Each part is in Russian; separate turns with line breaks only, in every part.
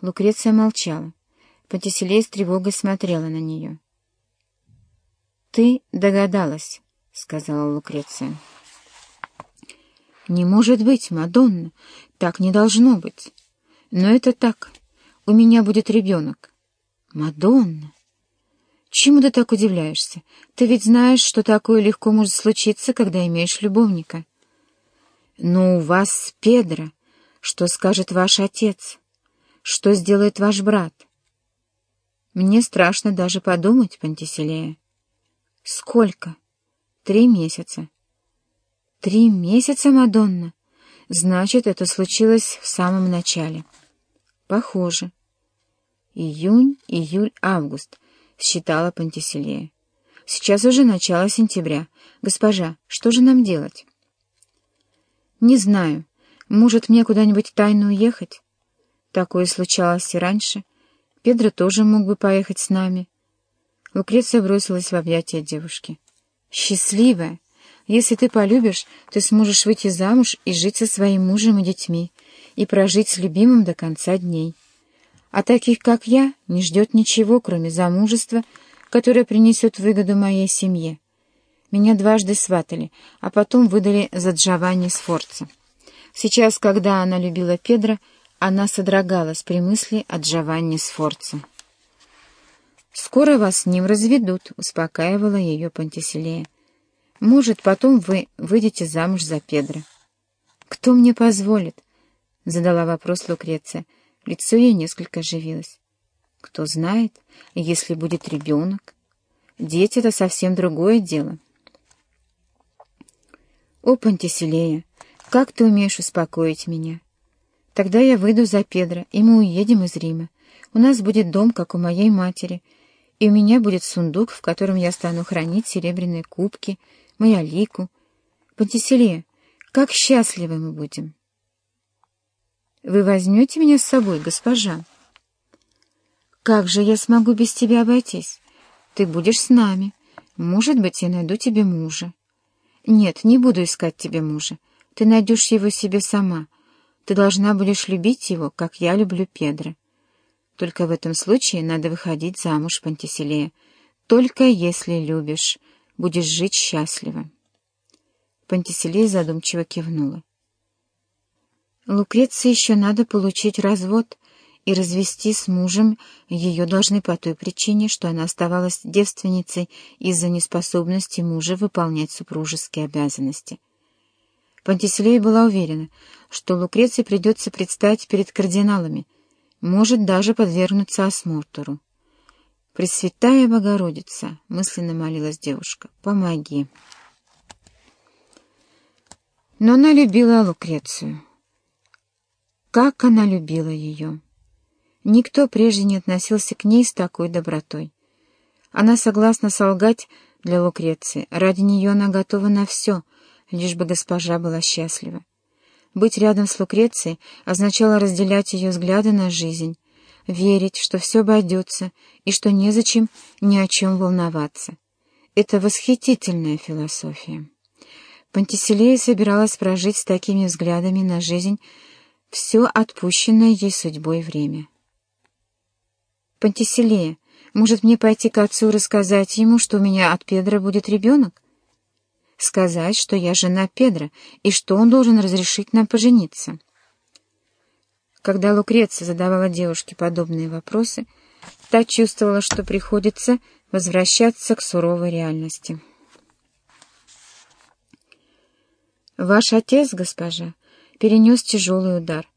Лукреция молчала. Пантиселей с тревогой смотрела на нее. «Ты догадалась», — сказала Лукреция. «Не может быть, Мадонна, так не должно быть. Но это так. У меня будет ребенок». «Мадонна!» «Чему ты так удивляешься? Ты ведь знаешь, что такое легко может случиться, когда имеешь любовника». «Но у вас Педро. Что скажет ваш отец? Что сделает ваш брат?» «Мне страшно даже подумать, Пантиселея». «Сколько?» «Три месяца». «Три месяца, Мадонна? Значит, это случилось в самом начале». «Похоже». «Июнь, июль, август», — считала Пантиселея. «Сейчас уже начало сентября. Госпожа, что же нам делать?» «Не знаю. Может, мне куда-нибудь тайно уехать?» Такое случалось и раньше. Педро тоже мог бы поехать с нами. Лукреция бросилась в объятия девушки. «Счастливая! Если ты полюбишь, ты сможешь выйти замуж и жить со своим мужем и детьми, и прожить с любимым до конца дней. А таких, как я, не ждет ничего, кроме замужества, которое принесет выгоду моей семье. Меня дважды сватали, а потом выдали за Джованни Сфорца. Сейчас, когда она любила Педро, она содрогалась при мысли о Джованни Сфорце. «Скоро вас с ним разведут», — успокаивала ее Пантиселея. Может, потом вы выйдете замуж за Педро. Кто мне позволит? Задала вопрос Лукреция. Лицо ее несколько оживилось. Кто знает, если будет ребенок. Дети — это совсем другое дело. О, Пантиселея, как ты умеешь успокоить меня? Тогда я выйду за Педро, и мы уедем из Рима. У нас будет дом, как у моей матери, и у меня будет сундук, в котором я стану хранить серебряные кубки, моя Лику. Пантиселе, как счастливы мы будем! Вы возьмете меня с собой, госпожа? Как же я смогу без тебя обойтись? Ты будешь с нами. Может быть, я найду тебе мужа. Нет, не буду искать тебе мужа. Ты найдешь его себе сама. Ты должна будешь любить его, как я люблю Педро. Только в этом случае надо выходить замуж, Пантиселея. Только если любишь будешь жить счастливо. Пантиселей задумчиво кивнула. Лукреции еще надо получить развод, и развести с мужем ее должны по той причине, что она оставалась девственницей из-за неспособности мужа выполнять супружеские обязанности. Пантиселея была уверена, что Лукреции придется предстать перед кардиналами, может даже подвергнуться осмотру. «Пресвятая Богородица!» — мысленно молилась девушка. «Помоги!» Но она любила Лукрецию. Как она любила ее! Никто прежде не относился к ней с такой добротой. Она согласна солгать для Лукреции. Ради нее она готова на все, лишь бы госпожа была счастлива. Быть рядом с Лукрецией означало разделять ее взгляды на жизнь, верить, что все обойдется и что незачем ни о чем волноваться. Это восхитительная философия. Пантиселея собиралась прожить с такими взглядами на жизнь все отпущенное ей судьбой время. «Пантиселея, может мне пойти к отцу рассказать ему, что у меня от Педра будет ребенок? Сказать, что я жена Педра и что он должен разрешить нам пожениться?» Когда Лукреция задавала девушке подобные вопросы, та чувствовала, что приходится возвращаться к суровой реальности. «Ваш отец, госпожа, перенес тяжелый удар.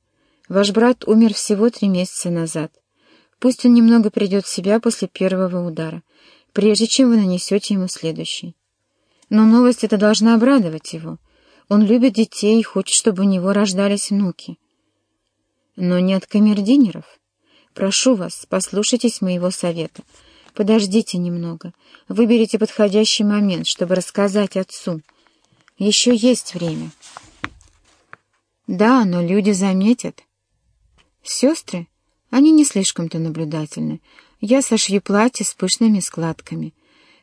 Ваш брат умер всего три месяца назад. Пусть он немного придет в себя после первого удара, прежде чем вы нанесете ему следующий. Но новость эта должна обрадовать его. Он любит детей и хочет, чтобы у него рождались внуки но не от камердинеров. Прошу вас, послушайтесь моего совета. Подождите немного, выберите подходящий момент, чтобы рассказать отцу. Еще есть время. Да, но люди заметят. Сестры, они не слишком-то наблюдательны. Я сошью платье с пышными складками.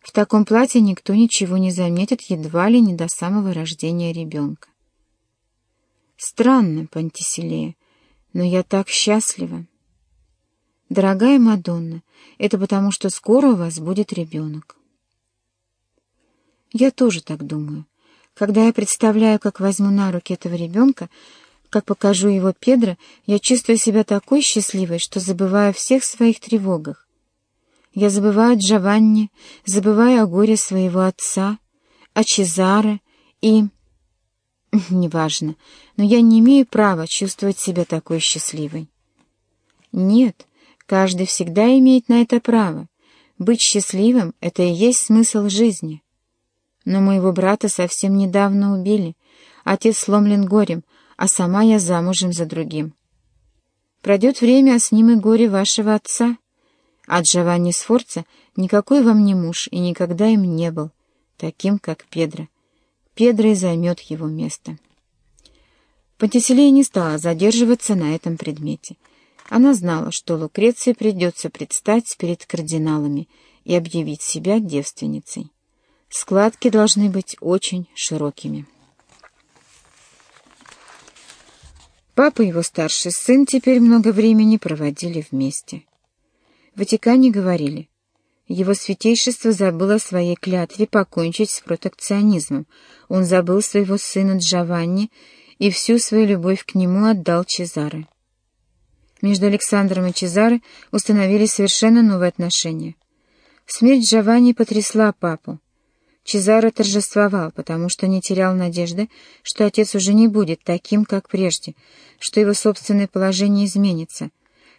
В таком платье никто ничего не заметит едва ли не до самого рождения ребенка. Странно, Пантиселея, но я так счастлива. «Дорогая Мадонна, это потому, что скоро у вас будет ребенок». Я тоже так думаю. Когда я представляю, как возьму на руки этого ребенка, как покажу его Педро, я чувствую себя такой счастливой, что забываю о всех своих тревогах. Я забываю о Джованни, забываю о горе своего отца, о Чезаре и... Неважно, но я не имею права чувствовать себя такой счастливой. Нет, каждый всегда имеет на это право. Быть счастливым — это и есть смысл жизни. Но моего брата совсем недавно убили. Отец сломлен горем, а сама я замужем за другим. Пройдет время, а с ним и горе вашего отца. А Джованни Сфорца никакой вам не муж и никогда им не был, таким, как Педро. Педро и займет его место. Пантиселея не стала задерживаться на этом предмете. Она знала, что Лукреции придется предстать перед кардиналами и объявить себя девственницей. Складки должны быть очень широкими. Папа и его старший сын теперь много времени проводили вместе. В Ватикане говорили, его святейшество забыл о своей клятве покончить с протекционизмом. Он забыл своего сына Джованни и всю свою любовь к нему отдал Чезаре. Между Александром и Чезаре установились совершенно новые отношения. Смерть Джованни потрясла папу. Чезаро торжествовал, потому что не терял надежды, что отец уже не будет таким, как прежде, что его собственное положение изменится,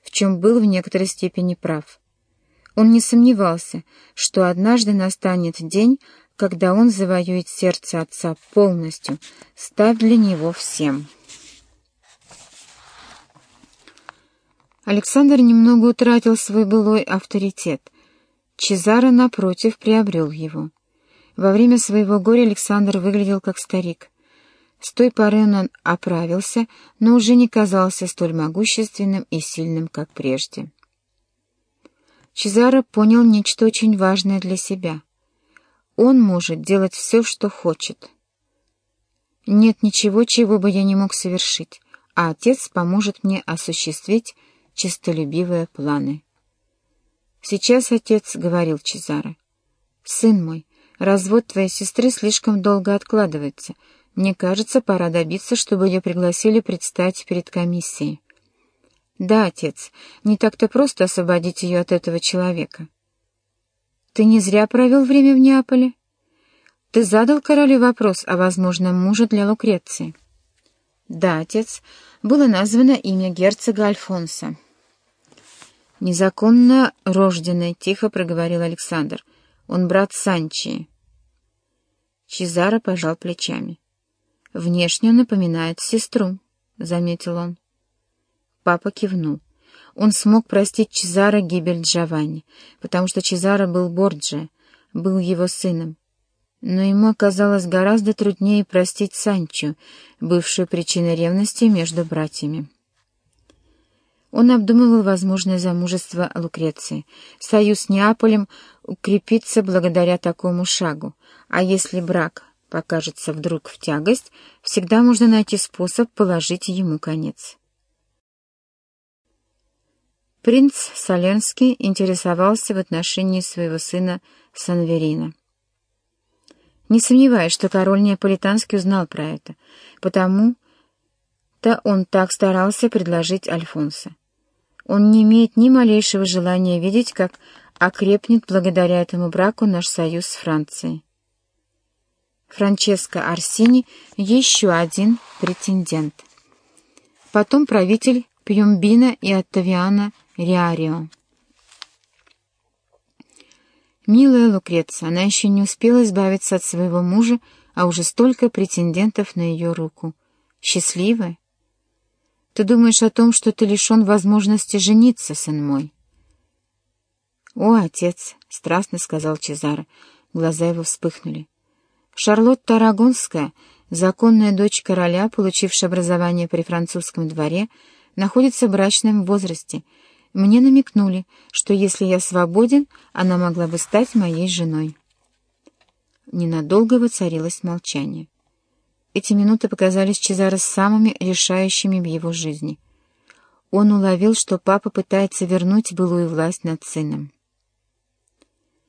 в чем был в некоторой степени прав. Он не сомневался, что однажды настанет день, когда он завоюет сердце отца полностью, став для него всем. Александр немного утратил свой былой авторитет. Чезаро, напротив, приобрел его. Во время своего горя Александр выглядел как старик. С той поры он оправился, но уже не казался столь могущественным и сильным, как прежде. Чезаро понял нечто очень важное для себя. Он может делать все, что хочет. Нет ничего, чего бы я не мог совершить, а отец поможет мне осуществить честолюбивые планы. Сейчас отец говорил Чезаро. «Сын мой, Развод твоей сестры слишком долго откладывается. Мне кажется, пора добиться, чтобы ее пригласили предстать перед комиссией. Да, отец, не так-то просто освободить ее от этого человека. Ты не зря провел время в Неаполе? Ты задал королю вопрос о возможном муже для Лукреции? Да, отец, было названо имя герцога Альфонса. «Незаконно рожденный», — тихо проговорил Александр. «Он брат Санчии». Чезаро пожал плечами. «Внешне он напоминает сестру», — заметил он. Папа кивнул. Он смог простить Чезаро гибель Джованни, потому что Чезаро был Борджиа, был его сыном. Но ему оказалось гораздо труднее простить Санчо, бывшую причиной ревности между братьями. Он обдумывал возможное замужество Лукреции. Союз с Неаполем укрепится благодаря такому шагу, а если брак покажется вдруг в тягость, всегда можно найти способ положить ему конец. Принц Соленский интересовался в отношении своего сына Санверина. Не сомневаюсь, что король Неаполитанский узнал про это, потому-то он так старался предложить Альфонса. Он не имеет ни малейшего желания видеть, как окрепнет благодаря этому браку наш союз с Францией. Франческо Арсини — еще один претендент. Потом правитель Пьюмбина и Оттавиана Риарио. Милая Лукреция, она еще не успела избавиться от своего мужа, а уже столько претендентов на ее руку. Счастливая? Ты думаешь о том, что ты лишен возможности жениться, сын мой?» «О, отец!» — страстно сказал Чезаро. Глаза его вспыхнули. Шарлотта Арагонская, законная дочь короля, получившая образование при французском дворе, находится в брачном возрасте. Мне намекнули, что если я свободен, она могла бы стать моей женой. Ненадолго воцарилось молчание. Эти минуты показались Чезаро самыми решающими в его жизни. Он уловил, что папа пытается вернуть былую власть над сыном.